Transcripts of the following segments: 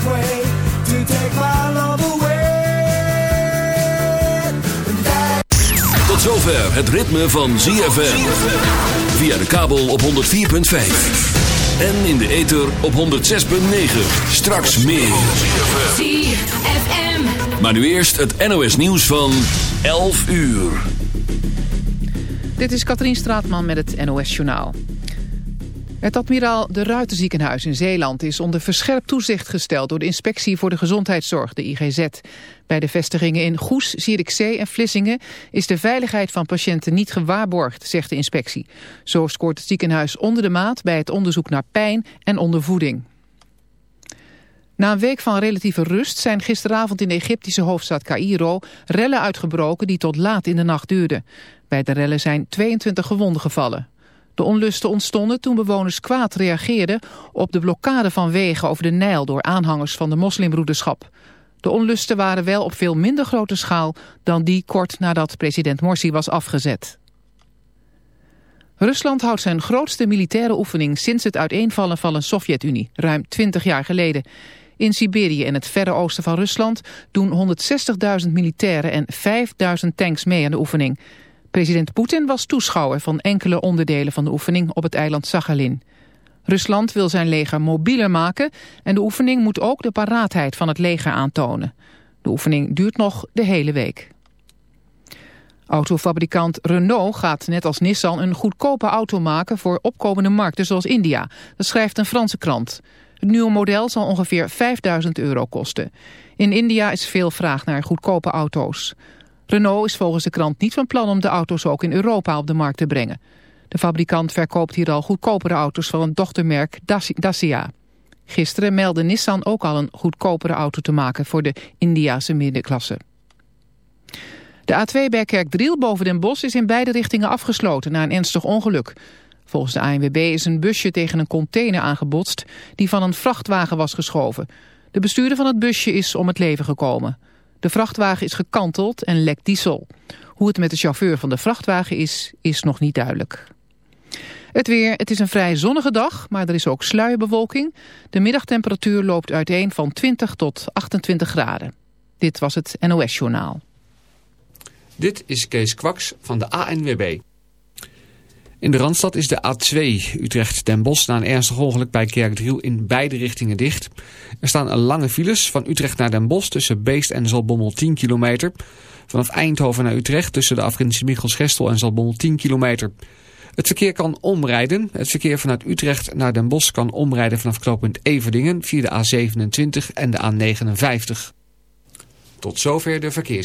gateway to take my love away. Tot zover het ritme van ZFM. Via de kabel op 104.5. En in de ether op 106.9. Straks meer. ZFM. Maar nu eerst het NOS nieuws van 11 uur. Dit is Katrien Straatman met het NOS Journaal. Het Admiraal de Ruiterziekenhuis in Zeeland is onder verscherpt toezicht gesteld door de Inspectie voor de Gezondheidszorg, de IGZ. Bij de vestigingen in Goes, Zierikzee en Vlissingen is de veiligheid van patiënten niet gewaarborgd, zegt de inspectie. Zo scoort het ziekenhuis onder de maat bij het onderzoek naar pijn en ondervoeding. Na een week van relatieve rust zijn gisteravond in de Egyptische hoofdstad Cairo rellen uitgebroken die tot laat in de nacht duurden. Bij de rellen zijn 22 gewonden gevallen. De onlusten ontstonden toen bewoners kwaad reageerden op de blokkade van wegen over de Nijl door aanhangers van de moslimbroederschap. De onlusten waren wel op veel minder grote schaal dan die kort nadat president Morsi was afgezet. Rusland houdt zijn grootste militaire oefening sinds het uiteenvallen van een Sovjet-Unie, ruim 20 jaar geleden. In Siberië en het verre oosten van Rusland doen 160.000 militairen en 5.000 tanks mee aan de oefening. President Poetin was toeschouwer van enkele onderdelen van de oefening op het eiland Sakhalin. Rusland wil zijn leger mobieler maken en de oefening moet ook de paraatheid van het leger aantonen. De oefening duurt nog de hele week. Autofabrikant Renault gaat net als Nissan een goedkope auto maken voor opkomende markten zoals India. Dat schrijft een Franse krant. Het nieuwe model zal ongeveer 5000 euro kosten. In India is veel vraag naar goedkope auto's. Renault is volgens de krant niet van plan om de auto's ook in Europa op de markt te brengen. De fabrikant verkoopt hier al goedkopere auto's van een dochtermerk Dacia. Gisteren meldde Nissan ook al een goedkopere auto te maken voor de Indiase middenklasse. De A2 bij Kerkdriel boven Den Bosch is in beide richtingen afgesloten na een ernstig ongeluk. Volgens de ANWB is een busje tegen een container aangebotst die van een vrachtwagen was geschoven. De bestuurder van het busje is om het leven gekomen. De vrachtwagen is gekanteld en lekt diesel. Hoe het met de chauffeur van de vrachtwagen is, is nog niet duidelijk. Het weer, het is een vrij zonnige dag, maar er is ook sluierbewolking. De middagtemperatuur loopt uiteen van 20 tot 28 graden. Dit was het NOS Journaal. Dit is Kees Kwaks van de ANWB. In de Randstad is de A2 Utrecht-Den Bosch na een ernstig ongeluk bij Kerkdriel in beide richtingen dicht. Er staan lange files van Utrecht naar Den Bosch tussen Beest en Zalbommel 10 kilometer. Vanaf Eindhoven naar Utrecht tussen de afgrens Michels-Gestel en Zalbommel 10 kilometer. Het verkeer kan omrijden. Het verkeer vanuit Utrecht naar Den Bosch kan omrijden vanaf knooppunt Everdingen via de A27 en de A59. Tot zover de verkeers.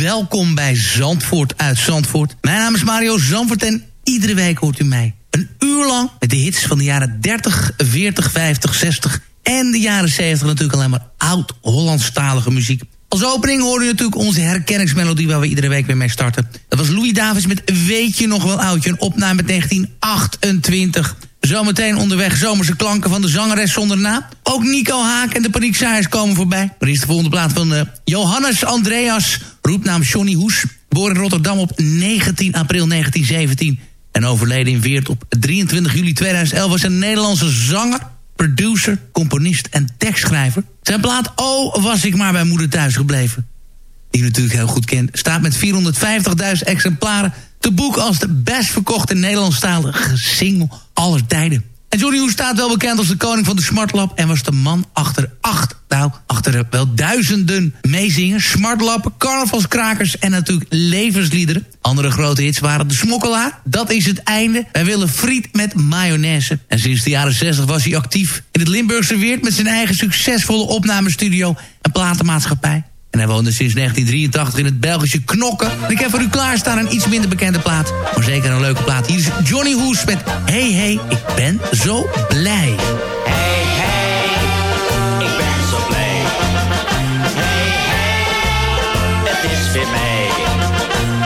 Welkom bij Zandvoort uit Zandvoort. Mijn naam is Mario Zandvoort en iedere week hoort u mij een uur lang... met de hits van de jaren 30, 40, 50, 60 en de jaren 70 natuurlijk alleen maar oud-Hollandstalige muziek. Als opening hoorde je natuurlijk onze herkenningsmelodie... waar we iedere week weer mee starten. Dat was Louis Davis met Weet je nog wel oudje? Een opname met 1928. Zometeen onderweg zomerse klanken van de zangeres zonder naam. Ook Nico Haak en de Paniekzaaiers komen voorbij. Maar is de volgende plaat van uh, Johannes Andreas, roepnaam Johnny Hoes. Geboren in Rotterdam op 19 april 1917. En overleden in Weert op 23 juli 2011 was een Nederlandse zanger producer, componist en tekstschrijver. Zijn plaat Oh, was ik maar bij moeder thuis gebleven. Die natuurlijk heel goed kent. Staat met 450.000 exemplaren te boek als de best verkochte Nederlandstalige single aller tijden. En Johnny staat wel bekend als de koning van de smartlap... en was de man achter acht, nou, achter wel duizenden meezingers... smartlappen, carnavalskrakers en natuurlijk levensliederen. Andere grote hits waren De Smokkelaar, Dat is het einde... Wij willen friet met mayonaise. En sinds de jaren 60 was hij actief in het Limburgse Weert... met zijn eigen succesvolle opnamestudio en platenmaatschappij. En hij woonde sinds 1983 in het Belgische Knokken. En ik heb voor u klaarstaan een iets minder bekende plaat. Maar zeker een leuke plaat. Hier is Johnny Hoes met Hey Hey, ik ben zo blij. Hey hey, ik ben zo blij. Hey hey, het is weer mij.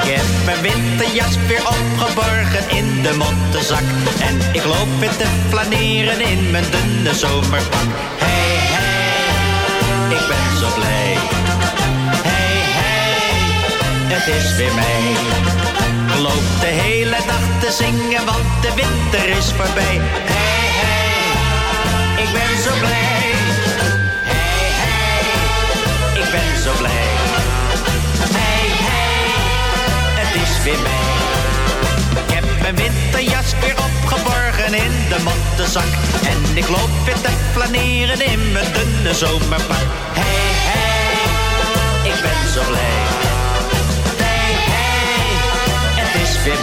Ik heb mijn winterjas weer opgeborgen in de mottenzak. En ik loop weer te flaneren in mijn dunne zomerpak. Hey hey, ik ben zo blij het is weer mei. Loop de hele dag te zingen, want de winter is voorbij. Hey, hey, ik ben zo blij. Hey, hey, ik ben zo blij. Hey, hey, het is weer mei. Ik heb mijn winterjas weer opgeborgen in de mottenzak. En ik loop weer te flaneren in mijn dunne zomerpak. Hey, hey, ik ben zo blij weer.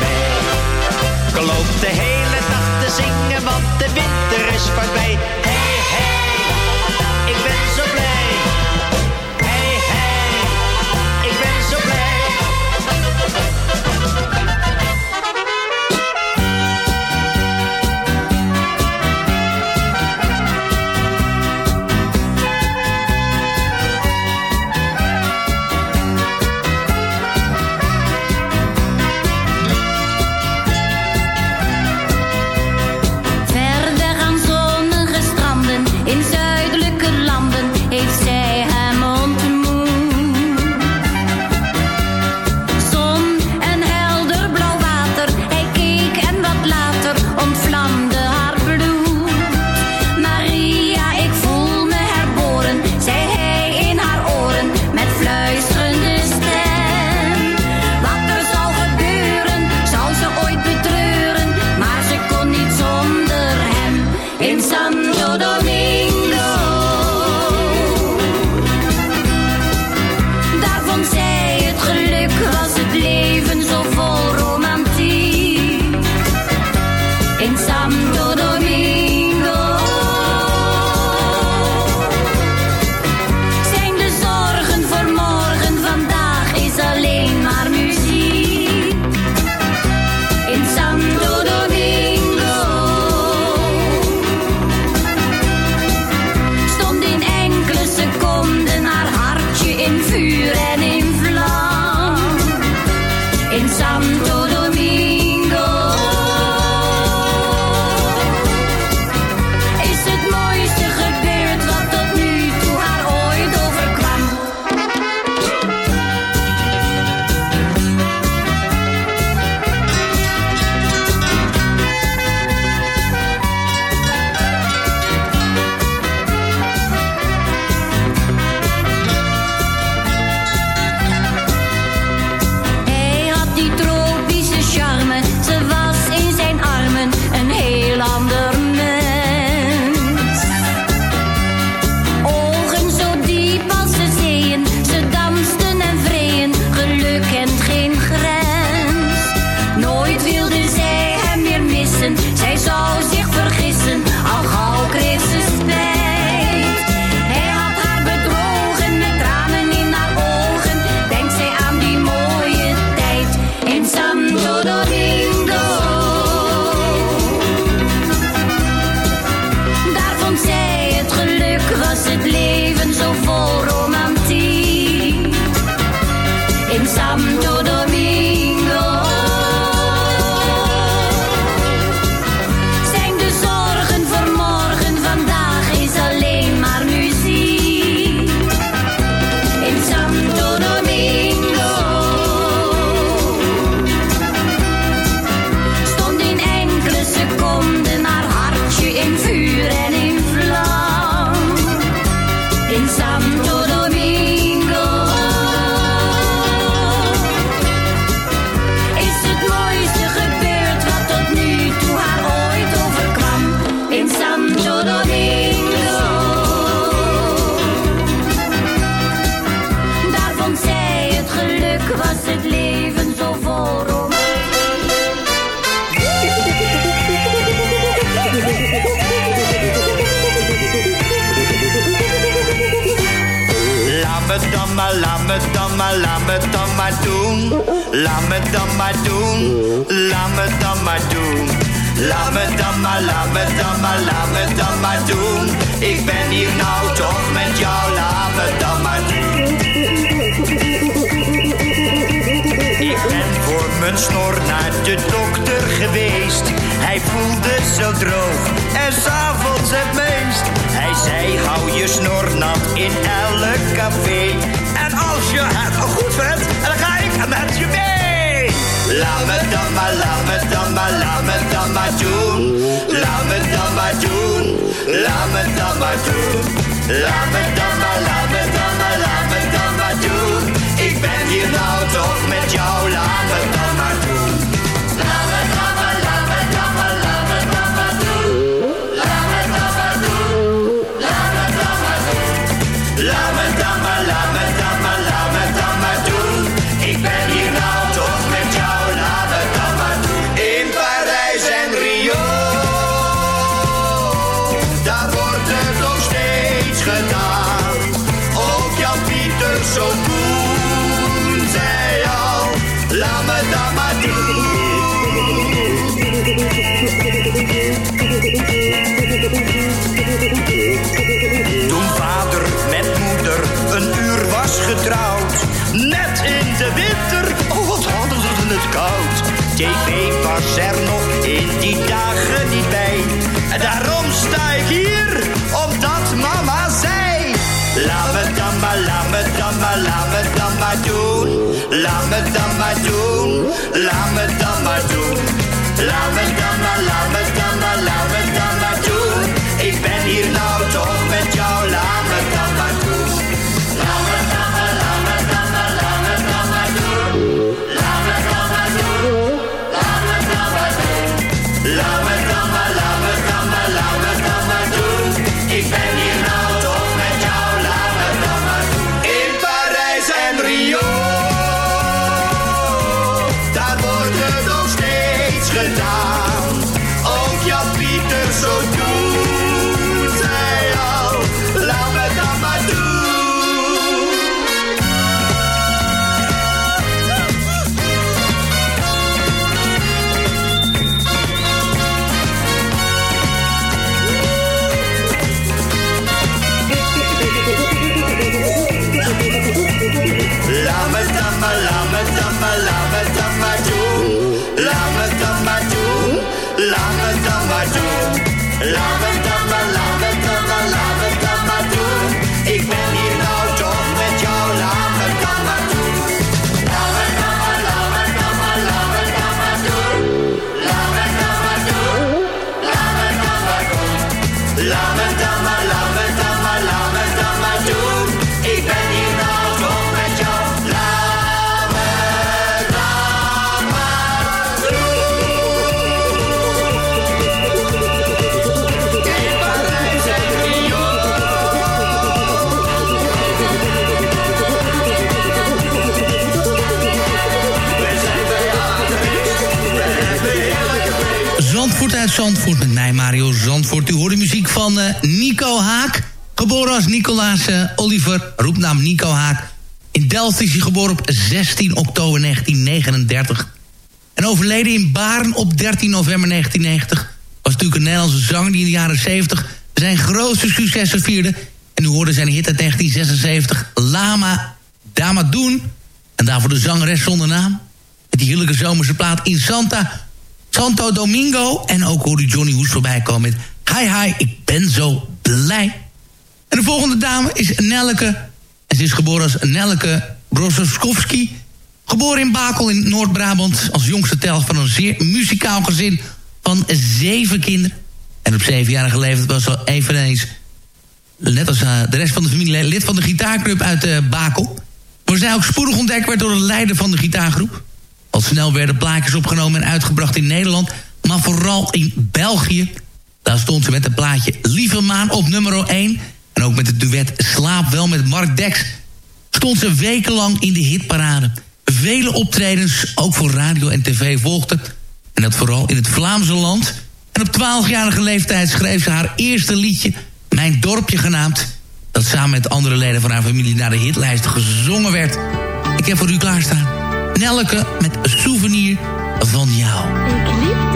Ik loop de hele dag te zingen, want de winter is voorbij. Maar, laat me dan maar, laat me dan maar doen. Laat me dan maar doen, laat me dan maar doen. Laat me dan maar, laat me dan maar, laat me dan maar doen. Ik ben hier nou toch met jou, laat me dan maar doen. Ik ben voor mijn snor naar de dokter geweest. Hij voelde zo droog en s'avonds het meest. Hij zei, hou je snor nat in elk café. Als je het goed vindt, dan ga ik met je mee. Laat me dan maar, laat me dan maar, laat me dan maar doen. Laat me dan maar doen, laat me dan maar doen. Laat me dan Laat me dan maar doen, laat me dan Zandvoort met mij, Mario Zandvoort. U hoort de muziek van eh, Nico Haak. Geboren als Nicolaas eh, Oliver, roepnaam Nico Haak. In Delft is hij geboren op 16 oktober 1939. En overleden in Baren op 13 november 1990. Was natuurlijk een Nederlandse zanger die in de jaren 70 zijn grootste successen vierde. En u hoorde zijn hit uit 1976, Lama Damadoen. En daarvoor de zangeres zonder naam. Met die heerlijke zomerse plaat in Santa Santo Domingo. En ook hoorde Johnny Hoes voorbij komen met... Hi hi, ik ben zo blij. En de volgende dame is Nelleke. En ze is geboren als Nelleke Brosowski. Geboren in Bakel in Noord-Brabant. Als jongste tel van een zeer muzikaal gezin van zeven kinderen. En op zevenjarige leeftijd was ze eveneens... net als eh, de rest van de familie lid van de gitaarclub uit eh, Bakel. Maar zij ook spoedig ontdekt werd door de leider van de gitaargroep. Al snel werden plaatjes opgenomen en uitgebracht in Nederland... maar vooral in België. Daar stond ze met het plaatje Lieve Maan op nummer 1... en ook met het duet Slaap Wel met Mark Dex... stond ze wekenlang in de hitparade. vele optredens, ook voor radio en tv, volgde. En dat vooral in het Vlaamse land. En op 12-jarige leeftijd schreef ze haar eerste liedje, Mijn Dorpje genaamd. Dat samen met andere leden van haar familie naar de hitlijst gezongen werd. Ik heb voor u klaarstaan. Nelke met een souvenir van jou. Ik liep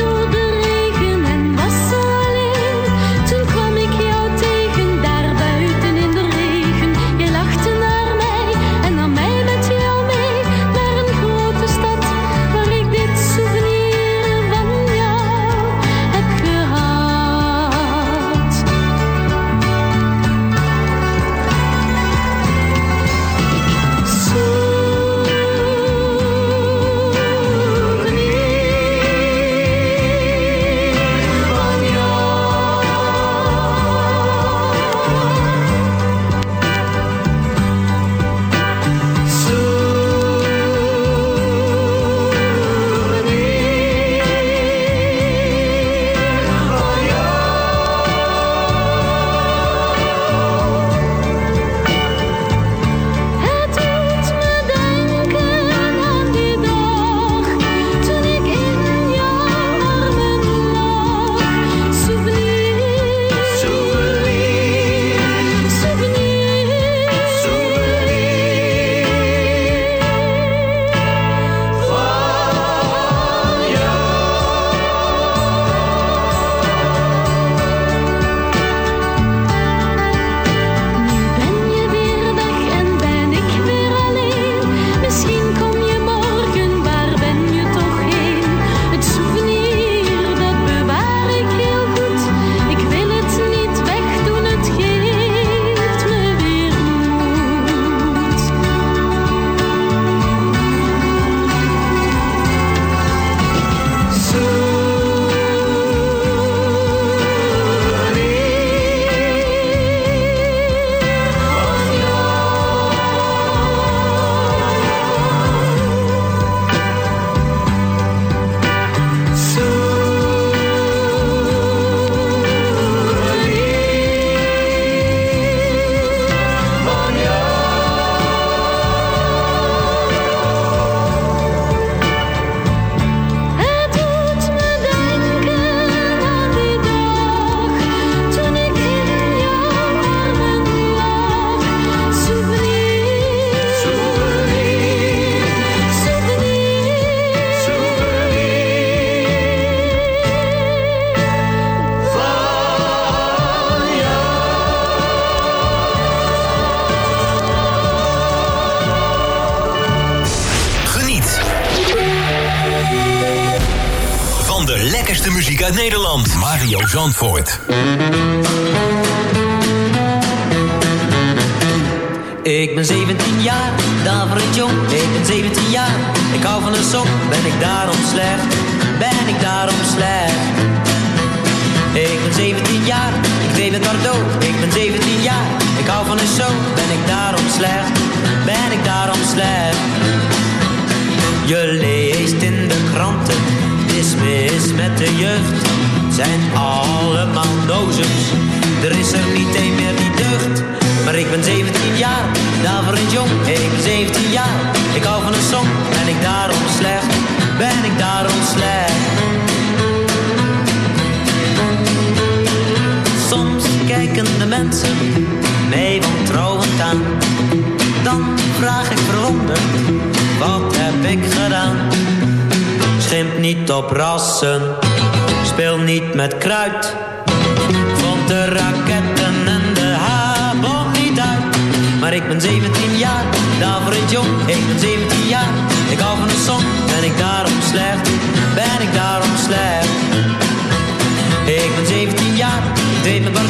Ik ben 17 jaar, ik deed het Bordeaux. Ik ben 17 jaar, ik hou van een show, ben ik daarom slecht? Ben ik daarom slecht? Je leest in de kranten, het is mis met de jeugd. Zijn allemaal nozes, er is er niet één meer die deugt. Maar ik ben 17 jaar, daverend jong, ik ben 17 jaar. Ik hou van een song, ben ik daarom slecht? Ben ik daarom slecht? Kijken de mensen mij wantrouwend aan. Dan vraag ik verwonderd, wat heb ik gedaan? Schimp niet op rassen, speel niet met kruid. Vond de raketten en de habon niet uit. Maar ik ben 17 jaar, daverend jong, ik ben 17 jaar. Ik hou van een song, ben ik daarom slecht? Ben ik daarom slecht?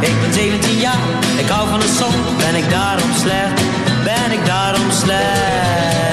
Ik ben 17 jaar. Ik hou van de zon, ben ik daarom slecht, ben ik daarom slecht.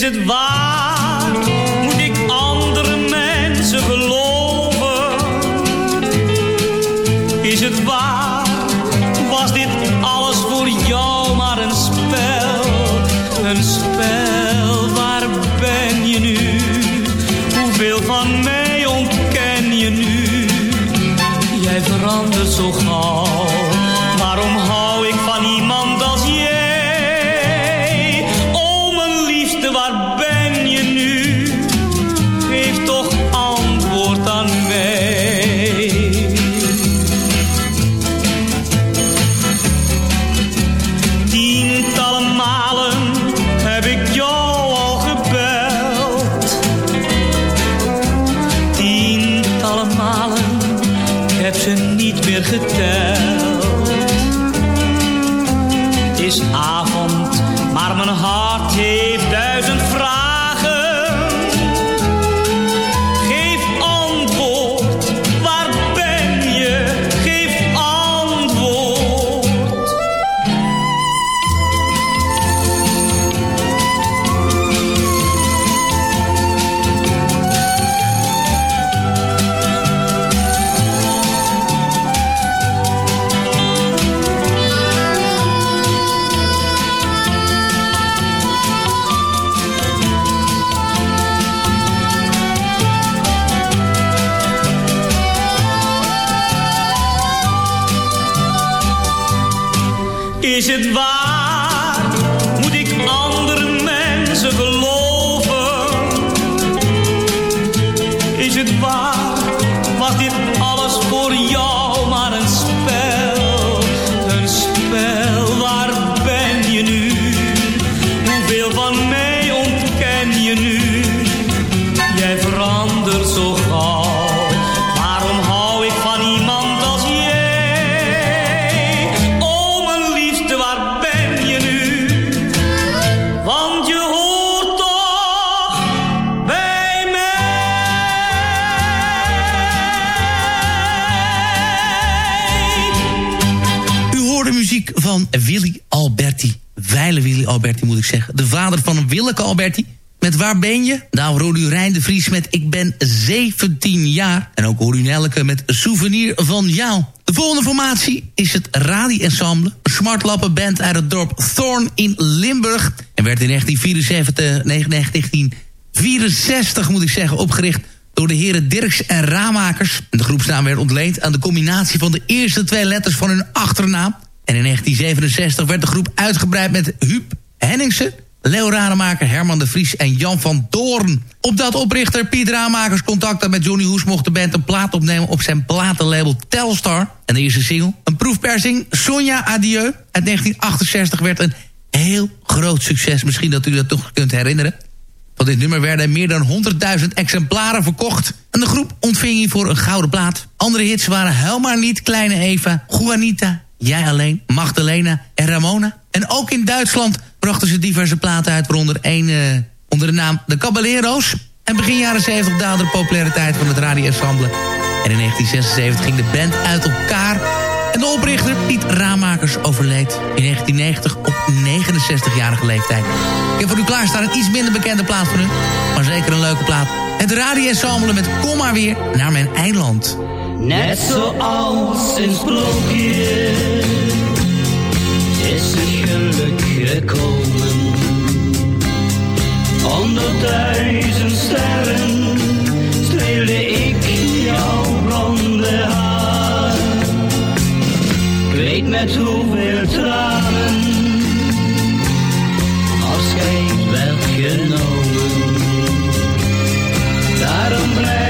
Is het waar? Nou hoor u Rijn de Vries met Ik ben 17 jaar. En ook hoor u met Souvenir van jou. De volgende formatie is het Radi Ensemble. Een smartlappenband uit het dorp Thorn in Limburg. En werd in 1974, 1964 moet ik zeggen, opgericht door de heren Dirks en Ramakers. De groepsnaam werd ontleend aan de combinatie van de eerste twee letters van hun achternaam. En in 1967 werd de groep uitgebreid met Huub Henningsen... Leo Rademaker, Herman de Vries en Jan van Doorn. Opdat oprichter Piet Ramakers contact had met Johnny Hoes... mocht de band een plaat opnemen op zijn platenlabel Telstar. En de eerste single, een proefpersing, Sonja Adieu... uit 1968 werd een heel groot succes. Misschien dat u dat toch kunt herinneren. Van dit nummer werden meer dan 100.000 exemplaren verkocht. En de groep ontving hiervoor een gouden plaat. Andere hits waren Huil maar niet, Kleine Eva, Juanita... Jij alleen, Magdalena en Ramona. En ook in Duitsland brachten ze diverse platen uit... waaronder één eh, onder de naam De Caballero's. En begin jaren 70 daalde de populariteit van het radioensemble. En in 1976 ging de band uit elkaar... En de oprichter Piet Ramakers overleed in 1990 op 69-jarige leeftijd. Ik heb voor u klaarstaan een iets minder bekende plaat van u, maar zeker een leuke plaat. Het radioensemble met Kom maar weer naar mijn eiland. Net zoals een sprookje gekomen. Onder duizend sterren streelde ik jouw blonde haar. Ik met hoeveel tranen afscheid werd genomen. Daarom blijf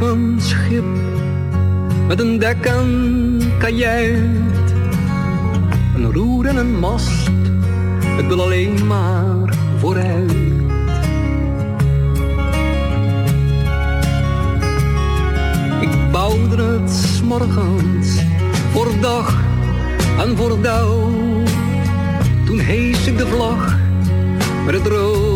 een schip met een dek en kajuit, een roer en een mast. Ik wil alleen maar vooruit. Ik bouwde het 's morgens voor dag en voor dauw. Toen hees ik de vlag met het rood,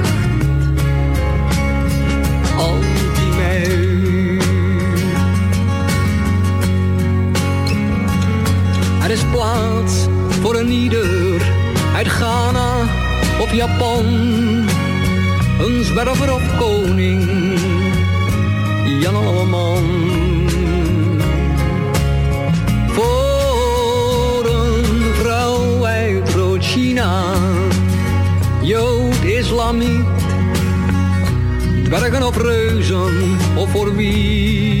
Plaats voor een ieder uit Ghana of Japan. Een zwerver of koning, Jan Alleman. Voor een vrouw uit Rood-China, Jood, Islamiet. Dwergen of reuzen, of voor wie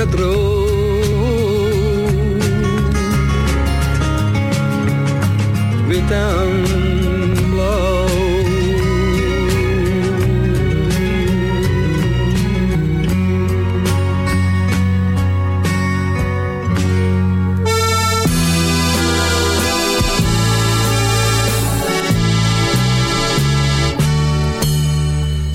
het rood.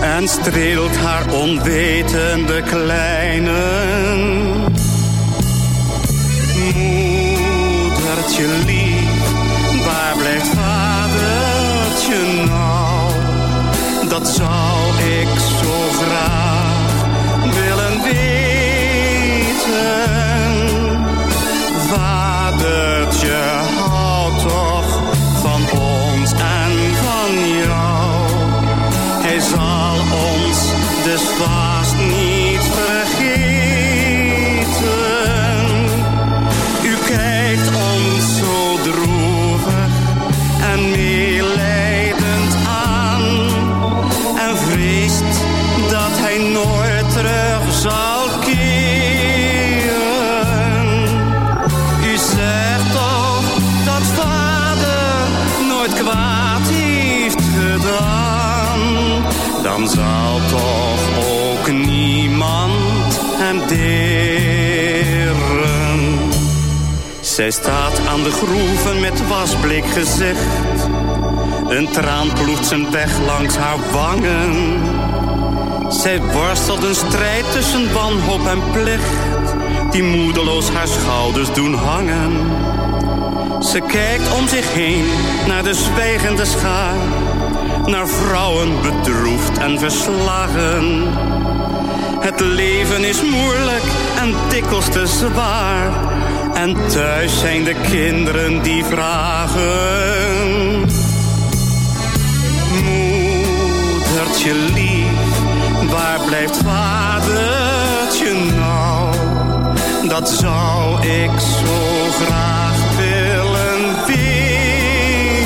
En streelt haar onwetende kleinen. Moedertje lief, waar blijft vadertje nou? Dat zou ik zo graag willen weten. Vadertje, nooit terug zal keren. U zegt toch dat vader nooit kwaad heeft gedaan. Dan zal toch ook niemand hem deren. Zij staat aan de groeven met wasblik gezicht. Een traan ploegt zijn weg langs haar wangen. Zij worstelt een strijd tussen wanhoop en plicht. Die moedeloos haar schouders doen hangen. Ze kijkt om zich heen naar de zwijgende schaar. Naar vrouwen bedroefd en verslagen. Het leven is moeilijk en dikwijls te zwaar. En thuis zijn de kinderen die vragen. Moedertje lief, waar blijft vadertje nou? Dat zou ik zo graag willen weten.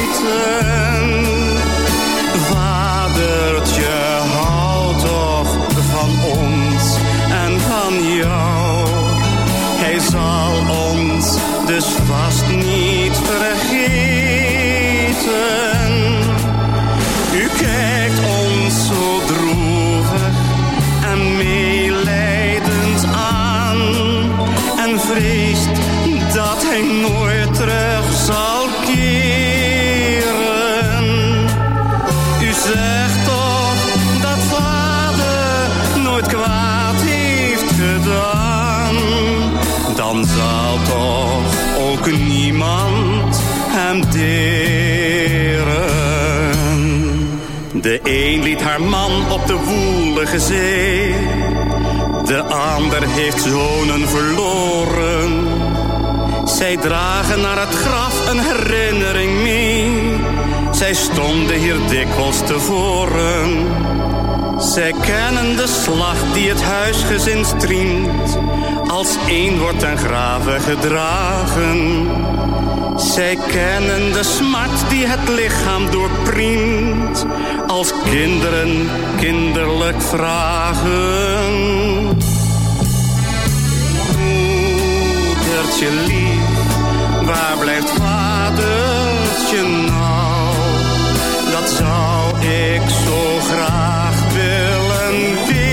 Niemand hem deren. De een liet haar man op de woelige zee. De ander heeft zonen verloren. Zij dragen naar het graf een herinnering mee. Zij stonden hier dikwijls tevoren. Zij kennen de slag die het huisgezin striemt. Als één wordt ten grave gedragen. Zij kennen de smart die het lichaam doorpriemt. Als kinderen kinderlijk vragen. Moedertje lief, waar blijft vadertje? Dat zou ik zo graag willen weten.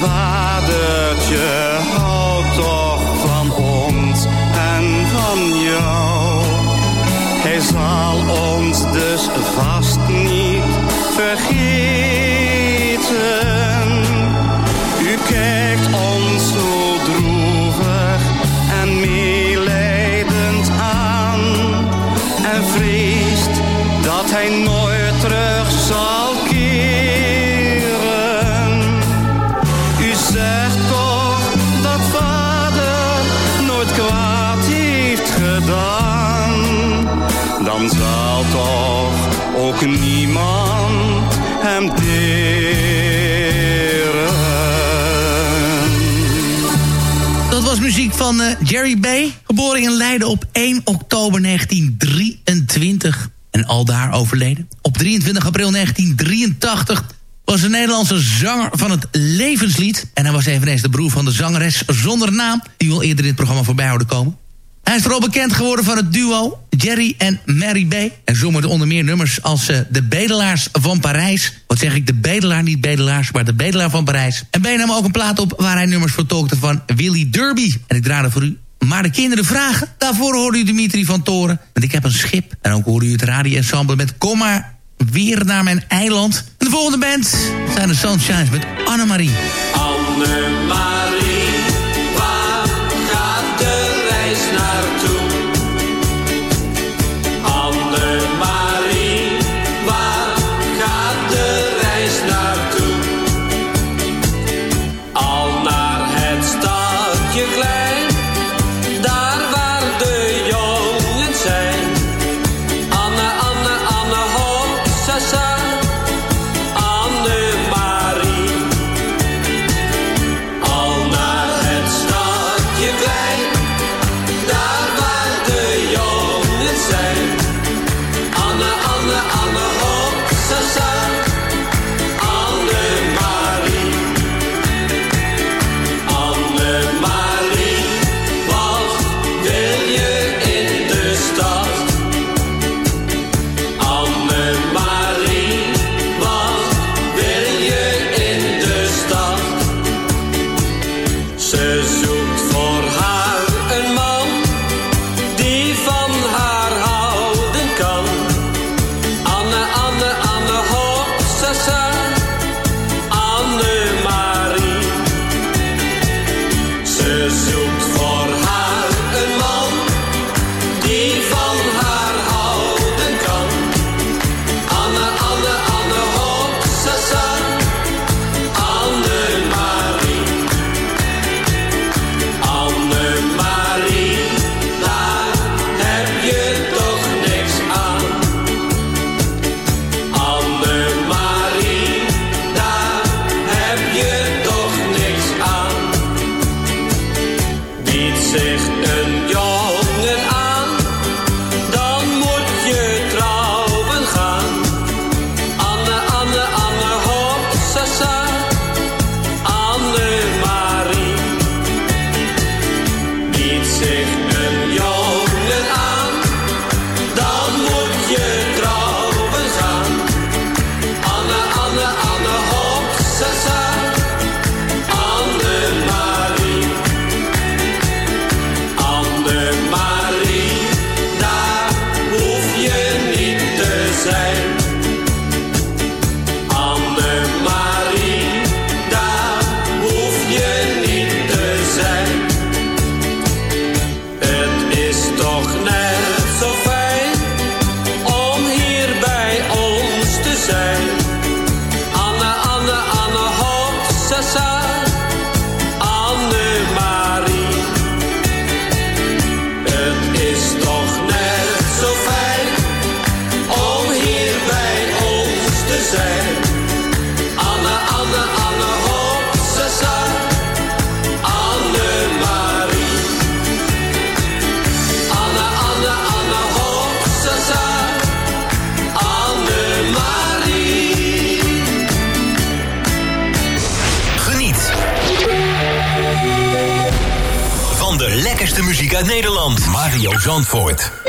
Vadertje, hou toch van ons en van jou. Hij zal ons dus vast niet vergeten. Van eh, Jerry Bay. Geboren in Leiden op 1 oktober 1923. En aldaar overleden. Op 23 april 1983 was een Nederlandse zanger van het levenslied. En hij was eveneens de broer van de zangeres zonder naam... die we al eerder in het programma voorbij houden komen. Hij is vooral bekend geworden van het duo Jerry en Mary B. En zong met onder meer nummers als eh, De Bedelaars van Parijs. Wat zeg ik, De Bedelaar, niet Bedelaars, maar De Bedelaar van Parijs. En B nam ook een plaat op waar hij nummers vertolkte van Willy Derby. En ik draaide voor u maar de kinderen vragen. Daarvoor hoorde u Dimitri van Toren. Want ik heb een schip. En ook hoorde u het radio-ensemble met Kom maar weer naar mijn eiland. En de volgende band zijn de Sunshines met Annemarie. Annemarie, beste muziek uit Nederland. Mario Zandvoort.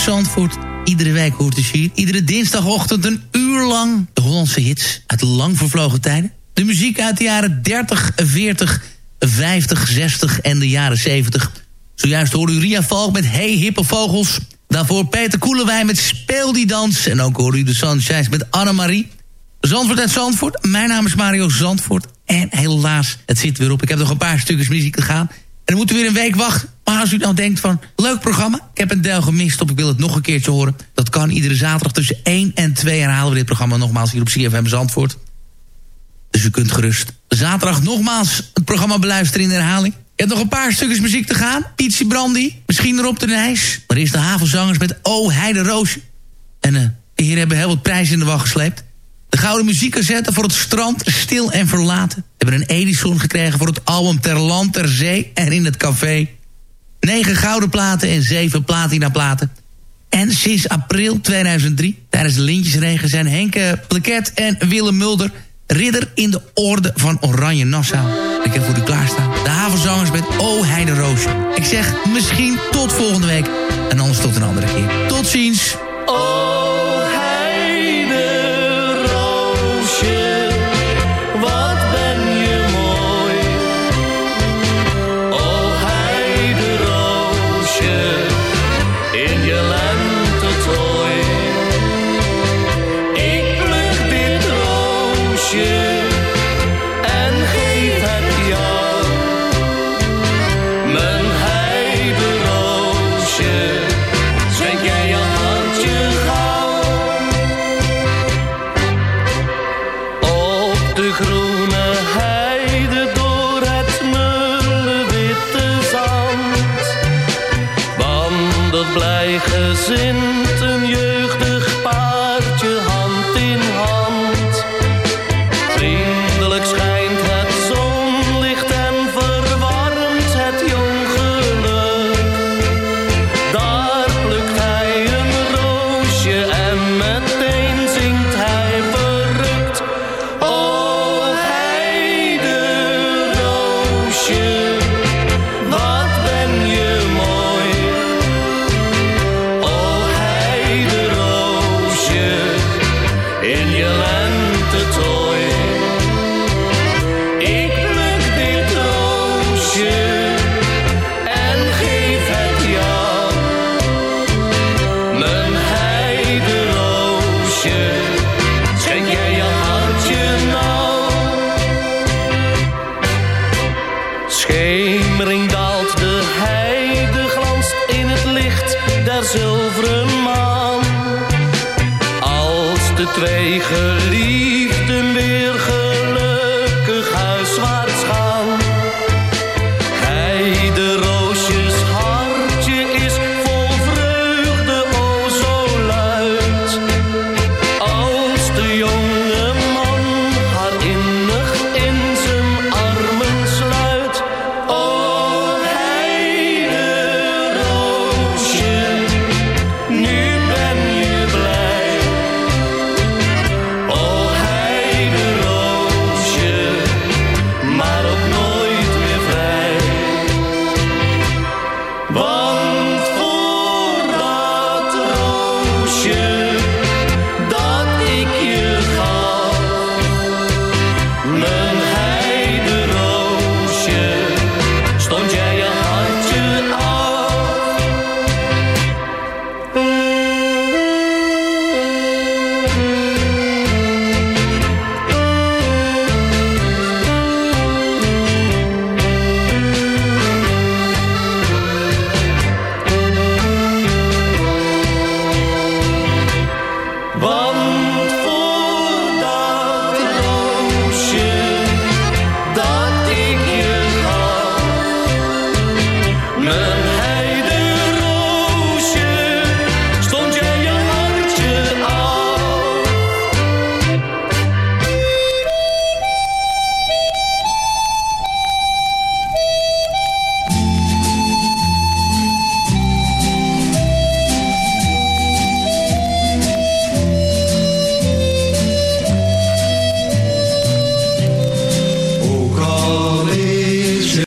Zandvoort. Iedere week hoort u hier. Iedere dinsdagochtend een uur lang de Hollandse hits uit lang vervlogen tijden. De muziek uit de jaren 30, 40, 50, 60 en de jaren 70. Zojuist hoorde u Ria Valk met Hey Hippe Vogels. Daarvoor Peter Koelewijn met Speel die dans. En ook hoorde u de Sunshines met Annemarie. Zandvoort uit Zandvoort. Mijn naam is Mario Zandvoort. En helaas, het zit weer op. Ik heb nog een paar stukjes muziek te gaan. Dan moeten we weer een week wachten. Maar als u nou denkt van, leuk programma. Ik heb een deel gemist of ik wil het nog een keertje horen. Dat kan iedere zaterdag tussen 1 en 2 herhalen we dit programma nogmaals hier op CFM Zandvoort. Dus u kunt gerust zaterdag nogmaals het programma beluisteren in herhaling. Ik heb nog een paar stukjes muziek te gaan. Pietsie Brandy, misschien erop de Nijs. Maar eerst de havenzangers met Oh Heide Roosje. En uh, hier hebben heel wat prijzen in de wacht gesleept. De gouden muziekcassette voor het strand, stil en verlaten. We hebben een Edison gekregen voor het album Ter Land, Ter Zee en in het café. Negen gouden platen en zeven platina platen. En sinds april 2003, tijdens de Lintjesregen... zijn Henke Pleket en Willem Mulder... ridder in de orde van Oranje Nassau. Ik heb voor u klaarstaan. De havenzangers met O Heide Roosje. Ik zeg misschien tot volgende week. En anders tot een andere keer. Tot ziens. de twee geliefden weer